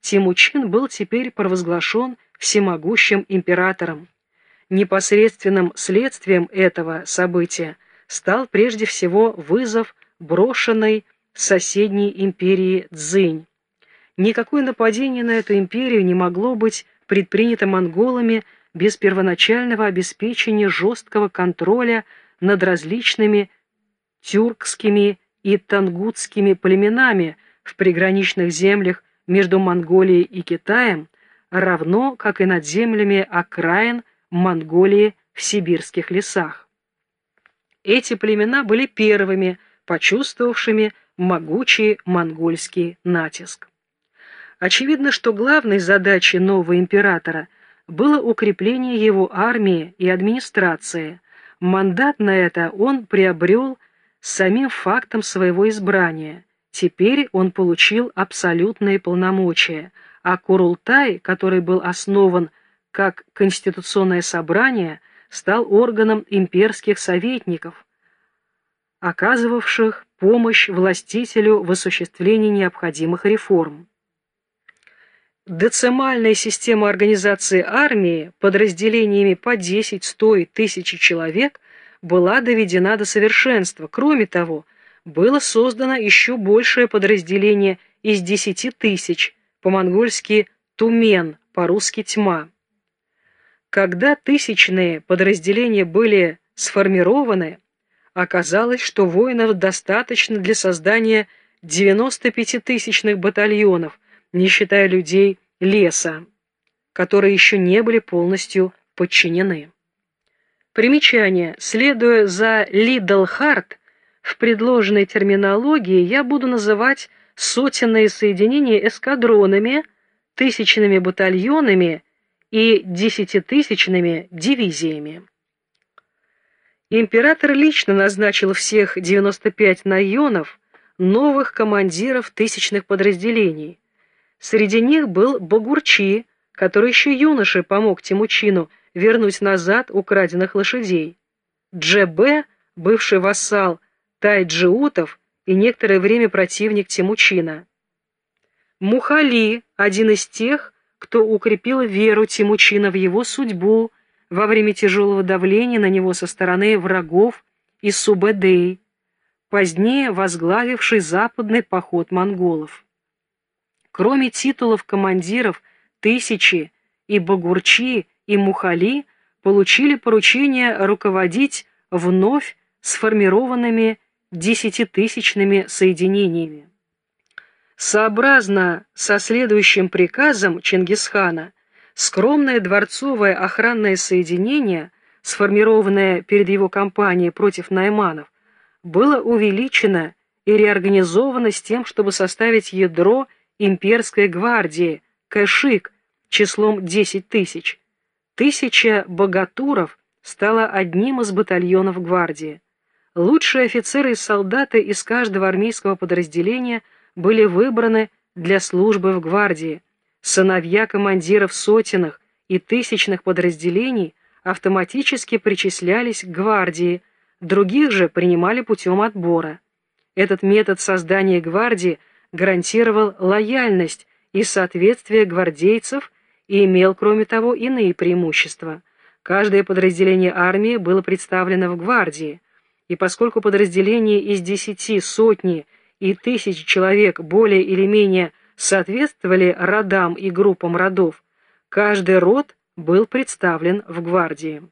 Тимучин был теперь провозглашен всемогущим императором. Непосредственным следствием этого события стал прежде всего вызов брошенной соседней империи Цзинь. Никакое нападение на эту империю не могло быть предпринято монголами без первоначального обеспечения жесткого контроля над различными тюркскими и тангутскими племенами в приграничных землях между Монголией и Китаем, равно как и над землями окраин Монголии в сибирских лесах. Эти племена были первыми, почувствовавшими могучий монгольский натиск. Очевидно, что главной задачей нового императора было укрепление его армии и администрации. Мандат на это он приобрел самим фактом своего избрания. Теперь он получил абсолютные полномочия, а Курултай, который был основан как конституционное собрание, стал органом имперских советников, оказывавших помощь властителю в осуществлении необходимых реформ. Децимальная система организации армии подразделениями по 10, 100 и 1000 человек была доведена до совершенства. Кроме того, было создано еще большее подразделение из 10 тысяч, по-монгольски «тумен», по-русски «тьма». Когда тысячные подразделения были сформированы, оказалось, что воинов достаточно для создания 95-тысячных батальонов, не считая людей леса, которые еще не были полностью подчинены. Примечание. Следуя за Лидлхарт, в предложенной терминологии я буду называть сотенные соединения эскадронами, тысячными батальонами и десятитысячными дивизиями. Император лично назначил всех 95 наёнов новых командиров тысячных подразделений. Среди них был Богурчи, который еще юноше помог Тимучину вернуть назад украденных лошадей. Дж.Б., бывший вассал Тайджиутов и некоторое время противник Тимучина. Мухали, один из тех, кто укрепил веру Тимучина в его судьбу во время тяжелого давления на него со стороны врагов из Субэдэй, позднее возглавивший западный поход монголов. Кроме титулов командиров Тысячи и Багурчи и Мухали получили поручение руководить вновь сформированными десятитысячными соединениями. Сообразно со следующим приказом Чингисхана, скромное дворцовое охранное соединение, сформированное перед его кампанией против найманов, было увеличено и реорганизовано с тем, чтобы составить ядро имперской гвардии, кэшик, числом 10 тысяч. Тысяча богатуров стала одним из батальонов гвардии. Лучшие офицеры и солдаты из каждого армейского подразделения – были выбраны для службы в гвардии. Сыновья командиров сотенных и тысячных подразделений автоматически причислялись к гвардии, других же принимали путем отбора. Этот метод создания гвардии гарантировал лояльность и соответствие гвардейцев и имел, кроме того, иные преимущества. Каждое подразделение армии было представлено в гвардии, и поскольку подразделение из десяти, сотни и тысяч человек более или менее соответствовали родам и группам родов, каждый род был представлен в гвардии.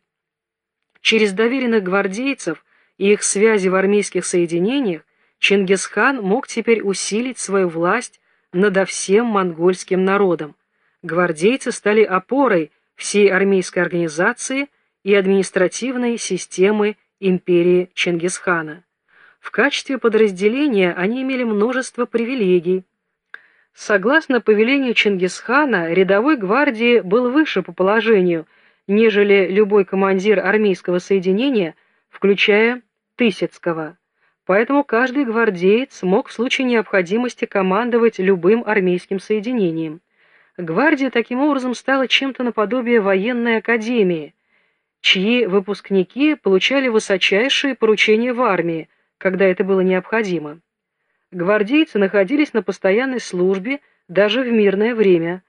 Через доверенных гвардейцев и их связи в армейских соединениях Чингисхан мог теперь усилить свою власть над всем монгольским народом. Гвардейцы стали опорой всей армейской организации и административной системы империи Чингисхана. В качестве подразделения они имели множество привилегий. Согласно повелению Чингисхана, рядовой гвардии был выше по положению, нежели любой командир армейского соединения, включая Тысяцкого. Поэтому каждый гвардеец мог в случае необходимости командовать любым армейским соединением. Гвардия таким образом стала чем-то наподобие военной академии, чьи выпускники получали высочайшие поручения в армии, когда это было необходимо. Гвардейцы находились на постоянной службе даже в мирное время,